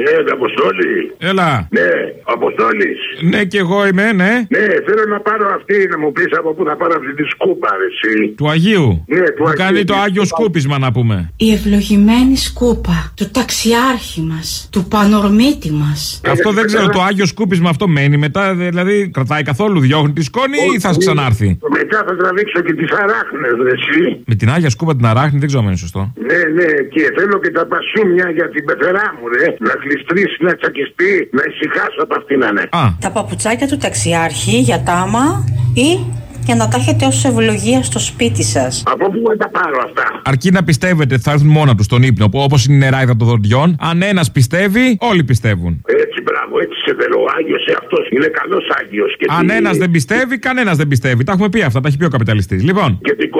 Ναι, Αποστόλη. Έλα. Ναι, Αποστόλη. Ναι, και εγώ είμαι, ναι. Ναι, θέλω να πάρω αυτή να μου πεις από πού θα πάρω αυτή τη σκούπα, ρε, εσύ. Του Αγίου. Ναι, του Μου Αγίου. κάνει το Άγιο Σκούπισμα να πούμε. Η ευλογημένη σκούπα του ταξιάρχη μας, του πανορμίτη μας. Αυτό δεν ξέρω, το Άγιο Σκούπισμα αυτό μένει μετά, δηλαδή κρατάει καθόλου, διώχνει τη σκόνη ή θα ξανάρθει; Μετά θα τραβήξω και τις αράχνες, ρε, εσύ. Με την Άγια Σκούπα την αράχνη δεν ξέρω αν είναι σωστό. Ναι, ναι, και θέλω και τα πασούμια για την πεθερά μου, ρε. Να κλειστρήσει, να τσακιστεί, να ησυχάσω από αυτήν, ναι. Α, Τα παπουτσάκια του ταξιάρχη για τάμα ή για να τα έχετε ως ευλογία στο σπίτι σας. Από πού θα τα πάρω αυτά; αρκεί να πιστεύετε ότι θα έρθουν μόνα τους στον ύπνο, όπως είναι η νεράιδα των δοντιών. Αν ένας πιστεύει, όλοι πιστεύουν. Έτσι, μπράβο, έτσι σε θέλω. Ο Άγιος αυτός είναι καλός Άγιος. Αν ένας δεν πιστεύει, κανένας δεν πιστεύει. Τα έχουμε πει αυτά, τα έχει πει ο καπιταλιστής. Λοιπόν. Και την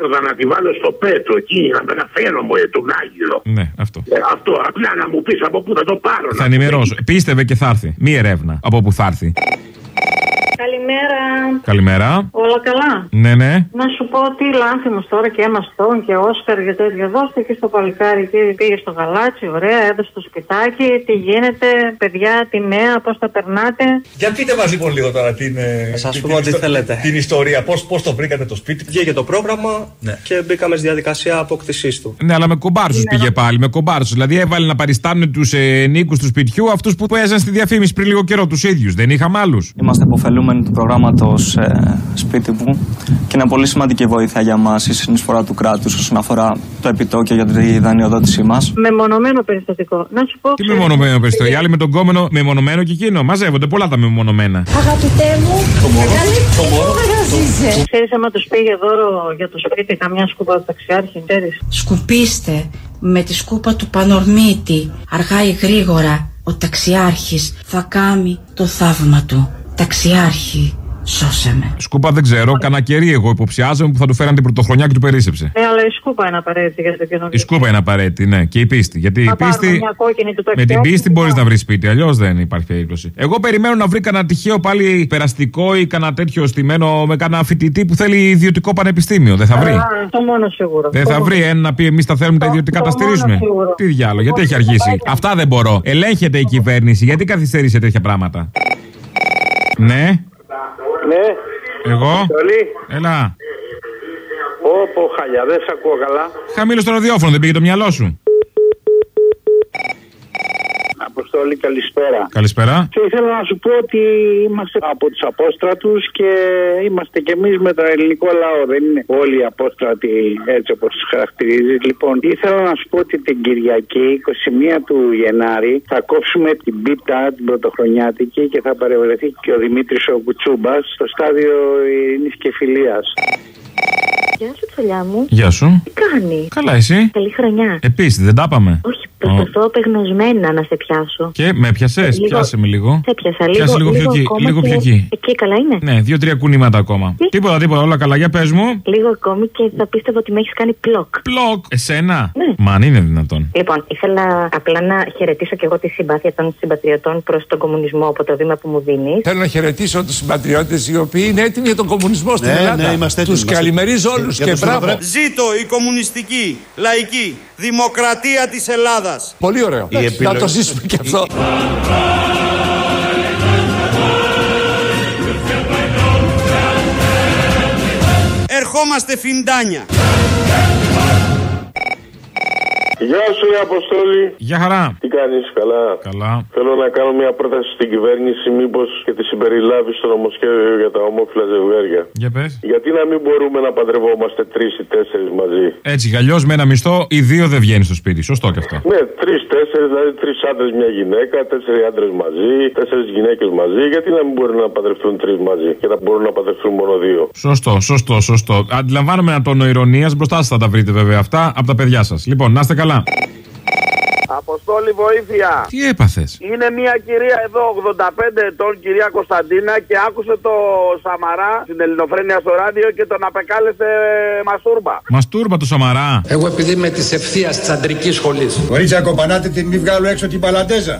κολκάρδα να τη βάλω στο πέτρο εκεί, να με αναφέρω μου, ε, τον Άγιο. Ναι, αυτό. Ε, αυτό, απλά να μου πεις από πού θα το πάρω. Θα να- ενημερώσω. Πίστευε και θα έρθει. Μία ερεύνα από που θα έρθει. Καλημέρα. Καλημέρα. Όλα καλά; Ναι, ναι. Να σου πω τι λάθη τώρα και Emma Stone και Όσκαρ και τέτοια. Δώστε και στο παλικάρι και πήγε στο γαλάτσι, ωραία, έδωσε το σπιτάκι. Τι γίνεται, παιδιά, τη νέα, πώς τα περνάτε; Για πείτε μας λοιπόν λίγο τώρα την, ε, σας την, πούμε την ό,τι ιστο- θέλετε. την ιστορία, πώς, πώς το βρήκατε το σπίτι. Βγήκε το πρόγραμμα Ναι. και μπήκαμε στη διαδικασία απόκτησής του. Ναι, αλλά με κομπάρσους πήγε πάλι. Με κομπάρσους. Δηλαδή έβαλε να παριστάνουν τους ε, νίκους του σπιτιού αυτούς που έζαν στη διαφήμιση πριν λίγο καιρό τους ίδιους. Δεν είχαμε άλλους. Είμαστε υποφελούμενοι του προγράμματος σπίτι μου και είναι πολύ σημαντική βοήθεια για μας η συνεισφορά του κράτους όσον αφορά το επιτόκιο για τη δανειοδότησή μας. Μεμονωμένο περιστατικό. Να σου πω. Τι μεμονωμένο περιστό. Οι άλλοι με τον κόμενο μεμονωμένο και εκείνο. Μαζεύονται πολλά τα μεμονωμένα. Αγαπητέ μου, αγαλή Ξέρεις, άμα τους πήγε δώρο για το σπίτι καμιά σκούπα του ταξιάρχη, ξέρεις. Σκουπίστε με τη σκούπα του πανορμίτη, αργά ή γρήγορα, ο ταξιάρχης θα κάνει το θαύμα του. Ταξιάρχη, σώσε με. Σκούπα δεν ξέρω. Κανα κερί εγώ υποψιάζομαι που θα του φέραν την πρωτοχρονιά και του περίσεψε. Ε, αλλά η σκούπα είναι απαραίτητη για το καινούργιο. Η σκούπα είναι απαραίτητη, ναι. Και η πίστη. Γιατί η Θα πάρουμε πίστη. μια κόκκινη του Με την ταξιάρχη πίστη και μπορείς πάμε. να βρεις σπίτι, αλλιώς δεν υπάρχει περίπτωση. Εγώ περιμένω να βρει κανένα τυχαίο πάλι περαστικό ή κανένα τέτοιο στημένο με κανένα φοιτητή που θέλει ιδιωτικό πανεπιστήμιο. Δεν θα βρει; Α, το μόνο σίγουρο. Δεν Το θα μόνο. βρει ένα να πει εμείς τα θέλουμε τα ιδιωτικά, το τα μόνο στηρίζουμε. σίγουρο. Τι διάλογο, γιατί έχει αργήσει; Αυτά δεν μπορώ. Ελέγχεται η κυβέρνηση, γιατί καθυστερεί σε τέτοια πράγματα; Ναι, Ναι, εγώ. Αποστολή. Έλα. Όπο χαλιά, δεν σε ακούω καλά. Χαμήλω το ραδιόφωνο, δεν πήγε το μυαλό σου. Αποστολή, καλησπέρα. Καλησπέρα. Και ήθελα να σου πω ότι είμαστε από τους απόστρατους και είμαστε κι εμείς με τον ελληνικό λαό. Δεν είναι όλοι οι απόστρατοι έτσι όπως τους χαρακτηρίζεις. Λοιπόν, ήθελα να σου πω ότι την Κυριακή, 21 του Γενάρη, θα κόψουμε την πίτα, την πρωτοχρονιάτικη και θα παρευρεθεί και ο Δημήτρης ο Κουτσούμπας στο στάδιο Ειρήνης και Φιλίας. Γεια σου, τσολιά μου. Γεια σου. Τι κάνεις; Καλά, εσύ. Καλή χρονιά. Επίσης, δεν τα είπαμε. Όχι, προσπαθώ απεγνωσμένα να σε πιάσω. Και με πιασέ, Λίγο- πιάσε με λίγο. Σε πιάσα λίγο. Πιάσε λίγο πιο εκεί. ακόμα Λίγο και- πιο εκεί. Εκεί καλά είναι. Ναι, δύο-τρία κουνήματα ακόμα. Τι; Τίποτα, τίποτα, όλα καλά. Για πες μου. Λίγο ακόμη και θα πίστευα ότι με έχεις κάνει πλοκ. Πλοκ. Εσένα; Ναι. Μα αν είναι δυνατόν. Λοιπόν, ήθελα απλά να χαιρετήσω και εγώ τη συμπάθεια των συμπατριωτών προς τον κομμουνισμό από το βήμα που μου δίνεις. Θέλω να χαιρετήσω τους συμπατριώτες οι οποίοι είναι έτοιμοι για τον κομμουνισμό στην Ναι, Ελλάδα. ναι, είμαστε έτοιμοι, Τους είμαστε καλημερίζω έτοιμοι. όλους Για και τους μπράβο. Ευρωπαίους. Ζήτω η κομμουνιστική, λαϊκή, δημοκρατία της Ελλάδας. Πολύ ωραίο. Να το ζήσουμε και αυτό. Ερχόμαστε φιντάνια. Γεια σου, η Αποστόλη. Γεια χαρά. Τι κάνεις, καλά; Καλά. Θέλω να κάνω μια πρόταση στην κυβέρνηση, μήπως και τη συμπεριλάβεις στο νομοσχέδιο για τα ομόφυλα ζευγάρια. Για πες. Γιατί να μην μπορούμε να παντρευόμαστε τρεις ή τέσσερις μαζί; Έτσι κι αλλιώς με ένα μισθό, οι δύο δεν βγαίνει στο σπίτι. Σωστό και αυτό. Ναι, τρει-τέσσερι, δηλαδή τρεις άντρες, μια γυναίκα, τέσσερις άντρες μαζί, τέσσερις γυναίκες μαζί. Γιατί να μην μπορούν να παντρευτούν τρεις μαζί και να μπορούν να παντρευτούν μόνο δύο; Σωστό, σωστό, σωστό. Αντιλαμβάνομαι ένα τόνο ηρωνίας. Μπροστά σας θα τα βρείτε βέβαια αυτά από τα παιδιά σας. Λοιπόν, να είστε καλά. Αποστόλη, βοήθεια. Τι έπαθες; Είναι μια κυρία εδώ, 85 ετών, κυρία Κωνσταντίνα, και άκουσε το Σαμαρά στην Ελληνοφρένεια στο ράδιο και τον απεκάλεσε μαστούρμπα. Μαστούρμπα το Σαμαρά. Εγώ επειδή είμαι της ευθείας της αντρικής σχολής. Κορίτσια, κοπανάτε την μη βγάλω έξω την παλαντέζα.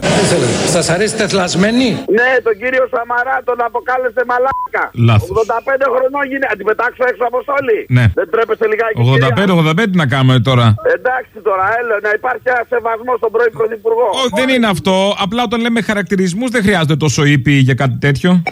Σας αρέσει τεθλασμένη; Ναι, τον κύριο Σαμαρά τον αποκάλεσε μαλάκα. Λάθος. 85 χρονών γίνεται. Αν την πετάξω έξω αποστόλη. Ναι. Δεν τρέπεσε λιγάκι. κυρία; 85-85 τι να κάνουμε τώρα. Εντάξει τώρα, έλα, να υπάρχει ένα σεβασμός στον πρώην Πρωθυπουργό. Όχι, δεν είναι αυτό. Απλά όταν λέμε χαρακτηρισμούς δεν χρειάζεται τόσο ήπι για κάτι τέτοιο.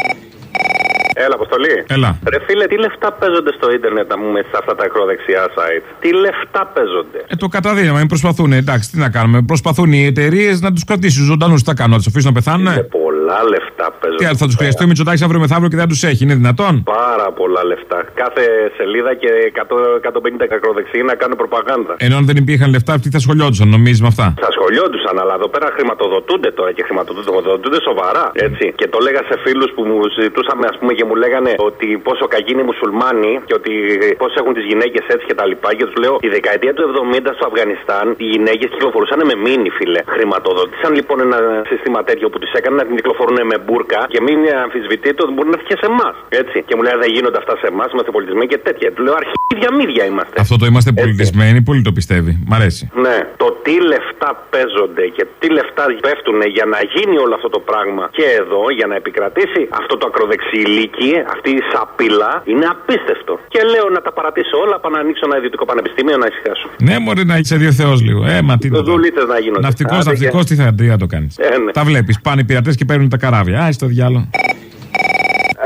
Έλα, αποστολή. Έλα. Ρε φίλε, τι λεφτά παίζονται στο ίντερνετ να πούμε σε αυτά τα ακροδεξιά site; Τι λεφτά παίζονται; Ε, το καταδύναμα, προσπαθούν. Εντάξει, τι να κάνουμε. Προσπαθούν οι εταιρείες να τους κρατήσουν ζωντανούς. Τι θα κάνουν, να τους αφήσουν να πεθάνουν. Είναι πολλά λεφτά παίζονται. Τι άλλο, θα τους χρειαστεί ο Μητσοτάκης αύριο μεθαύριο και δεν τους έχει. Είναι δυνατόν; Πάρα πολλά λεφτά. Κάθε σελίδα και 100, 150 ακροδεξιοί να κάνουν προπαγάνδα. Ενώ αν δεν υπήρχαν λεφτά, αυτοί θα σχολιόντουσαν, νομίζεις με αυτά; Θα σχολιόντουσαν, αλλά εδώ πέρα χρηματοδοτούνται τώρα και χρηματοδοτούνται σοβαρά. Έτσι. Και το λέγα σε φίλους που μου συζητούσαμε, ας πούμε, και μου λέγανε ότι πόσο κακοί είναι οι μουσουλμάνοι και ότι πώς έχουν τις γυναίκες έτσι και τα λοιπά. Και τους λέω, η δεκαετία του 70 στο Αφγανιστάν οι γυναίκες κυκλοφορούσαν με μήνυ, φίλε. Χρηματοδότησαν λοιπόν ένα σύστημα τέτοιο που τι έκανε να την κυκλοφορούν με μπουρκα και μην αμφισβητείτε ότι μπορεί να έρθει και σε εμάς. Έτσι. Και μου λέει, δεν γίνονται αυτά σε εμάς, είμαστε πολιτισμένοι και τέτοια. Του λέω, αρχίδια μύδια είμαστε. Αυτό το είμαστε πολιτισμένοι, πολύ το πιστεύει. Μ' αρέσει. Ναι, το τι λεφτά παίζονται και τι λεφτά πέφτουν για να γίνει όλο αυτό το πράγμα και εδώ, για να επικρατήσει αυτό το ακροδεξιλίκι, αυτή η σαπίλα, είναι απίστευτο. Και λέω να τα παρατήσω όλα, πάω να ανοίξω ένα ιδιωτικό πανεπιστήμιο να ησυχάσω. Ναι, μπορεί να είσαι δύο θεός λίγο. Ε, μα τι. Δουλίτες να γίνονται. Ναυτικός, Άντε, ναυτικός, και- τι θα, τι θα το κάνεις. Ε, ναι. Τα βλέπεις. Πάνε οι πειρατές και παίρνουν τα καράβια. Α, στο διάλογο.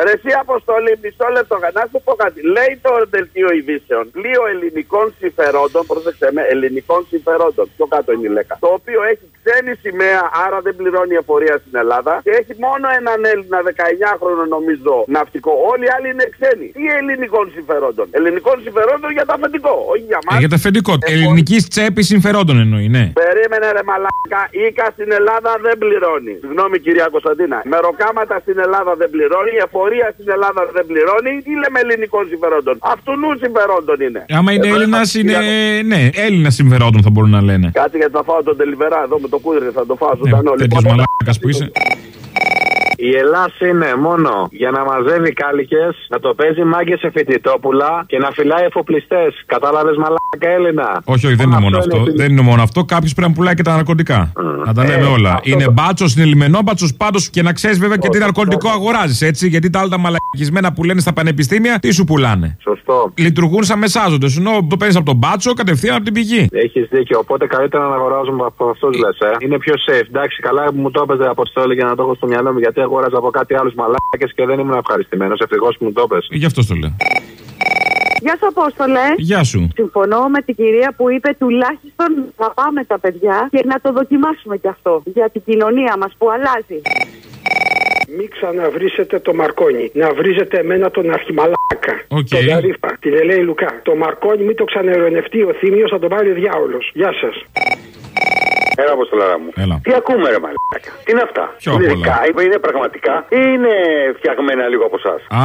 Ρε εσύ αποστολή, μισό λεπτό. Να σου πω κάτι. Λέει το δελτίο ειδήσεων πλοίο ελληνικών συμφερόντων, πρόσεξε με, ελληνικών συμφερόντων. Πιο κάτω είναι η λέκα. Το οποίο έχει ξένη σημαία, άρα δεν πληρώνει εφορία στην Ελλάδα και έχει μόνο έναν Έλληνα 19χρονο νομίζω ναυτικό. Όλοι οι άλλοι είναι ξένοι. Τι ελληνικών συμφερόντων; Ελληνικών συμφερόντων για το αφεντικό, όχι για μας. Ε, για τα αφεντικό. Ελληνικής τσέπης συμφερόντων εννοεί, ναι. Περίμενε ρε μαλάκα, Ήκα στην Ελλάδα δεν πληρώνει. Συγγνώμη κυρία Κωνσταντίνα. Μεροκάματα στην Ελλάδα δεν πληρώνει, εφορία στην Ελλάδα δεν πληρώνει. Τι λέμε ελληνικών συμφερόντων. Αυτού νου συμφερόντων είναι. Άμα είναι Ε, Έλληνας, είναι. κυρία- Ναι, Έλληνας συμφερόντων θα μπορούν να λένε. Κάτι γιατί θα φάω τον τελιβερά εδώ με το κούδρι, θα το φάω ζωντανό. Τέτοιος Λοιπόν, μαλάκας που είσαι. Η Ελλάδα είναι μόνο για να μαζεύει κάλικες, να το παίζει μάγκες σε φοιτητόπουλα και να φυλάει εφοπλιστές. Κατάλαβες μαλάκα Έλληνα; Όχι, όχι, δεν είναι μόνο αυτό. είναι Δεν είναι μόνο αυτό. Κάποιος πρέπει να πουλάει και τα ναρκωτικά. Να τα λέμε Ε, όλα. αυτό Είναι το- μπάτσος, είναι λιμενό μπάτσος πάντως και να ξέρεις βέβαια και τι ναρκωτικό αγοράζεις έτσι. Γιατί τα άλλα τα μαλακισμένα που λένε στα πανεπιστήμια, τι σου πουλάνε; Σωστό. Λειτουργούν σαν μεσάζοντες. Ενώ το παίρνεις από τον μπάτσο κατευθείαν από την πηγή. Έχεις δίκιο. Οπότε καλύτερα να αγοράζουμε από αυτούς λες. Ε. Είναι πιο safe. Εντάξει, καλά που μου το είπες από το για να το έχω στο μυαλό μου γιατί αγόραζα από κάτι άλλους μαλάκες και δεν ήμουν ευχαριστημένος. Ευτυχώς που μου το είπες. Γι' αυτό το λέω. Γεια σου, Απόστολε. Γεια σου. Συμφωνώ με την κυρία που είπε τουλάχιστον να πάμε τα παιδιά και να το δοκιμάσουμε κι αυτό για την κοινωνία μας που αλλάζει. Μην ξαναβρίσετε το Μαρκόνι. Να βρίζετε εμένα τον αρχιμαλάκα. Οκ. Τον Γαρίφα. Την Ελένη Λουκά. Το Μαρκόνι μην το ξαναειρωνευτεί ο Θήμιο, θα τον πάρει ο διάολος. Γεια σας. Έλα, αποστολάρα μου. Έλα. Τι ακούμε, ρε μαλάκα. Τι είναι αυτά; Ποιο είναι απ' όλα; δικά, είναι πραγματικά ή είναι φτιαγμένα λίγο από εσάς; Α,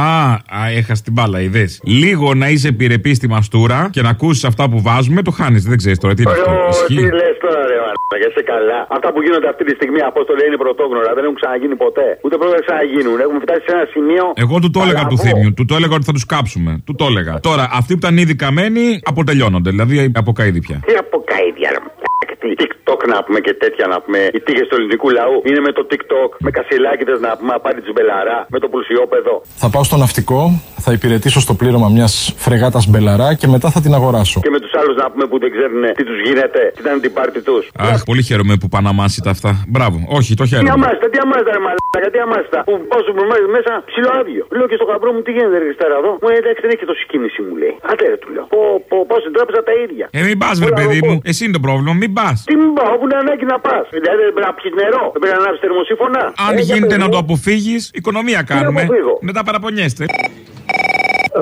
α έχασε την μπάλα, είδες. Λίγο να είσαι επιρρεπής στη μαστούρα και να ακούσεις αυτά που βάζουμε, το χάνεις. Δεν ξέρεις τώρα τι είναι αυτό. Τι Ισχύει. λες τώρα, ρε μαλάκα, είσαι καλά. Αυτά που γίνονται αυτή τη στιγμή, απόστολε, είναι πρωτόγνωρα. Δεν έχουν ξαναγίνει ποτέ. Ούτε πρώτα ξαναγίνουν. Έχουμε φτάσει σε ένα σημείο. Εγώ του το έλεγα του Παλαβό. θύμιου. Του το έλεγα ότι θα τους κάψουμε. Του το έλεγα. Τώρα, αυτοί που ήταν ήδη καμένοι αποτελειώνονται. Δηλαδή από καίδι πια. Τι από καίδια, ρε μαλάκα. Τι TikTok να πούμε και τέτοια να πούμε. Οι τύχες του ελληνικού λαού είναι με το TikTok. Με κασιλάκιδες να πούμε απάντη τη μπελαρά. Με το πλουσιόπεδο. Θα πάω στο ναυτικό, θα υπηρετήσω στο πλήρωμα μιας φρεγάτας μπελαρά και μετά θα την αγοράσω. Και με τους άλλους να πούμε που δεν ξέρουν τι τους γίνεται. Τι ήταν την πάρτη τους. Αχ, πολύ χαίρομαι που πάνε αμάσιτα αυτά. Μπράβο. Όχι, το Τι χαίρομαι. αμάστα, τι αμάστα, ρε μαλάκα, τι αμάστα. Που πάω στο προμάδι μέσα ψηλό άδειο. Λέω και στο γαμπρό μου τι γίνεται, ρε Χριστάρα εδώ. Μου λέει εντάξει δεν έχει τόση κίνηση μου λέει. Άντε ρε του λέω. Πω, πω, πάω στην τράπεζα τα ίδια. Ε, μην πας, βρε παιδί μου. Εσύ είναι το πρόβλημα, μην πας. Τι μην πάω, όπου είναι ανάγκη να πας. Δηλαδή δεν πρέπει να πιεις νερό, δεν πρέπει να ανάψει θερμοσύφωνα. Αν Ε, για γίνεται πες να μου. το αποφύγεις, οικονομία κάνουμε. αποφύγω. Μετά παραπονιέστε.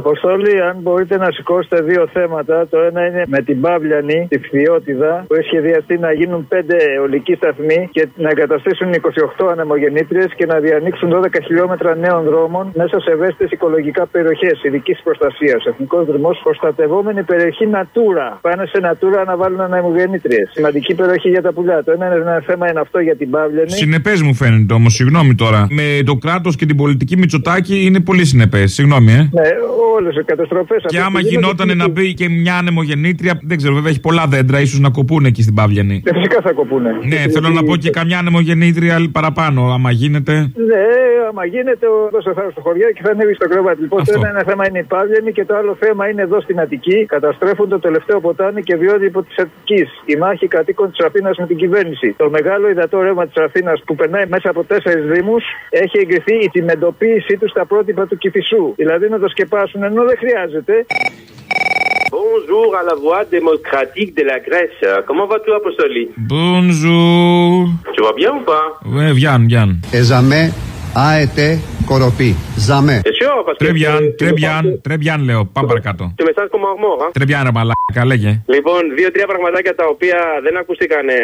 Αποστολή, αν μπορείτε να σηκώσετε δύο θέματα. Το ένα είναι με την Παύλιανη, τη Φθιώτιδα, που έχει σχεδιαστεί να γίνουν πέντε ολικοί σταθμοί και να εγκαταστήσουν 28 ανεμογεννήτριες και να διανοίξουν 12 χιλιόμετρα νέων δρόμων μέσα σε ευαίσθητες οικολογικά περιοχές ειδικής προστασίας. Εθνικός Δρυμός, προστατευόμενη περιοχή Natura. Πάνε σε Natura να βάλουν ανεμογεννήτριες. Σημαντική περιοχή για τα πουλιά. Το ένα είναι ένα θέμα είναι αυτό για την Παύλιανη. Συνεπές μου φαίνεται όμως, συγγνώμη τώρα. Με το κράτος και την πολιτική Μητσοτάκη είναι πολύ συνεπές. Συγγνώμη, ε. Ναι, όλες τι καταστροφές. Και άμα γινόταν να μπει και μια ανεμογεννήτρια, δεν ξέρω, βέβαια έχει πολλά δέντρα, ίσως να κοπούν εκεί στην Παύλιανη. Ε, φυσικά θα κοπούνε. Ναι, θέλω να πω και καμιά ανεμογεννήτρια παραπάνω, άμα γίνεται. Ναι, άμα γίνεται, δώσε θάρρος στο χωριό και θα ανέβει στο κρεβάτι. Λοιπόν, το Αυτό. ένα, ένα θέμα είναι η Παύλιανη και το άλλο θέμα είναι εδώ στην Αττική. Καταστρέφουν το τελευταίο ποτάμι και βιότυπο της Αττικής. Η μάχη κατοίκων της Αθήνας με την κυβέρνηση. Το μεγάλο υδατό ρεύμα της Αθήνας που περνάει μέσα από τέσσερις Δήμους έχει εγκριθεί η τιμεντοποίησή του στα πρότυπα του Κυφισού. Δηλαδή να το σκεπάσουν ενώ δεν χρειάζεται. Bonjour à la voix démocratique de la Grèce. Comment vas-tu, Apostoli Bonjour. Tu vas bien ou pas Ouais, viens, viens. Εζαμέ, άετε, κοροπή. Ζαμέ. T'es sûr parce que Très bien, tu- tu très me bien, parles- très bien, λέω. Πάμε παρακάτω. Tu me sens comme un mort, hein Très bien, ρε μαλάκα, λέγε. Λοιπόν, δύο-τρία πραγματάκια τα οποία δεν ακούστηκαν ε,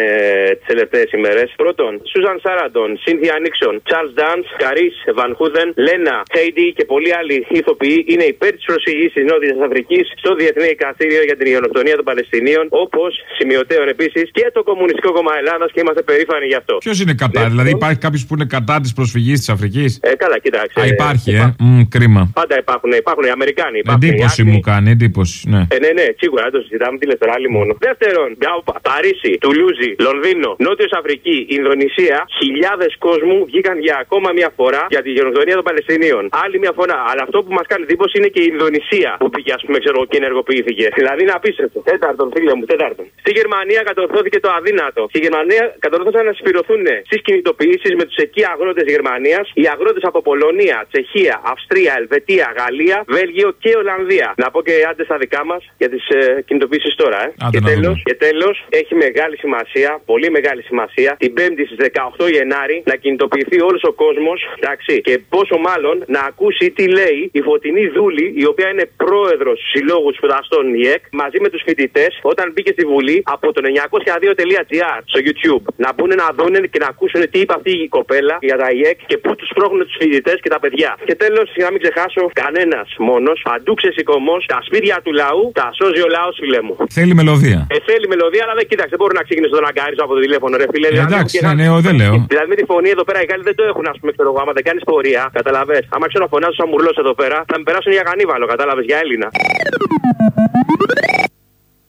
τι τελευταίε ημέρε. Πρώτον, Σούζαν Σάραντον, Σίνθια Νίξον, Τσάρλ Ντάν, Καρί Βαν Χούδεν, Λένα Χέιντι και πολλοί άλλοι ηθοποιοί είναι υπέρ τη προσφυγή τη Νότια Αφρική στο Διεθνή Δικαστήριο για την Γενοκτονία των Παλαιστινίων, όπω σημειωτέων επίση και το Κομμουνιστικό Κόμμα Ελλάδα και είμαστε περήφανοι γι' αυτό. Ποιο είναι κατά, δηλαδή υπάρχει κάποιο που είναι κατά τη προσφυγή τη Αφρική. Ε, καλά, κοίταξε. Α, υπάρχει, ε. Υπά- Μμ, κρίμα. Πάντα υπάρχουν, υπάρχουν οι Αμερικάνοι. Υπάρχουν οι Εντύπωση Άγγλοι. μου κάνει, εντύπωση, ναι. Ε, ναι, ναι, σίγουρα δεν το συζητάμε. Τι λες τώρα, άλλη μόνο. Δεύτερον, Γκάουπα, Παρίσι, Τουλούζι, Λονδίνο, Νότιος Αφρική, Ινδονησία, χιλιάδες κόσμου βγήκαν για ακόμα μια φορά για τη γενοκτονία των Παλαιστινίων. Άλλη μια φορά. Αλλά αυτό που μας κάνει εντύπωση είναι και η Ινδονησία που πήγε, ας πούμε, ξέρω εγώ, και ενεργοποιήθηκε. Δηλαδή είναι απίστευτο. Τέταρτον, φίλε μου, τέταρτον. Στη Γερμανία κατορθώθηκε το αδύνατο. Στη Γερμανία κατορθώσαν να συσπηρωθούν στις κινητοποιήσεις με τους εκεί αγρότες Γερμανίας, οι αγρότες από Πολωνία, Τσεχία, Αυστρία, Ελβετία, Γαλλία, Βέλγιο και Ολλανδία. Να πω και άντε στα δικά μας για τις ε, κινητοποιήσει τώρα, ε. Άντε και να τέλος, δούμε. και τέλος, έχει μεγάλη σημασία, πολύ μεγάλη σημασία, την 5η στις 18 Γενάρη να κινητοποιηθεί όλος ο κόσμος, εντάξει, και πόσο μάλλον να ακούσει τι λέει η Φωτεινή Δούλη, η οποία είναι πρόεδρος του Συλλόγους Σπουδαστών ΙΕΚ, μαζί με τους φοιτητές, όταν μπήκε στη Βουλή από το 902.gr στο YouTube. Να μπουν να δουν και να ακούσουν τι είπε αυτή η κοπέλα για τα ΙΕΚ και πού τους πρόχνουν τους φοιτητές και τα παιδιά. Και τέλος, για να μην ξεχάσω, κανένας μόνος, παντού ξεσηκωμός, τα σπίτια του λαού, τα σώζει ο λαός, φίλε μου. Θέλει μελωδία. Ε, θέλει μελωδία, αλλά δεν κοίταξε. Δεν μπορεί να ξεκινήσει τον αγκάριζο από το τηλέφωνο, ρε φίλε. Ε, Δηλαδή, εντάξει, και ναι, να- ναι, εγώ δεν λέω. Δηλαδή με τη φωνή εδώ πέρα οι Γάλλοι δεν το έχουν, ας πούμε, ξέρω εγώ. Άμα δεν κάνεις πορεία, καταλαβέ. Άμα ξέρω να φωνάζω σαν μουρλό εδώ πέρα, θα με περάσουν για κανίβαλο, κατάλαβες για Έλληνα.